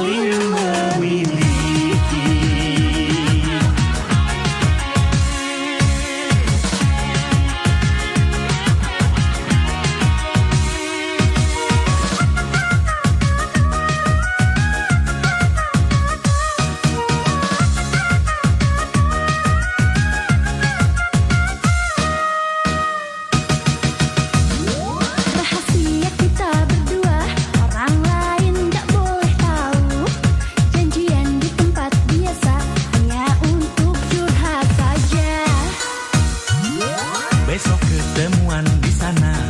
Salim. sana.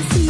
I see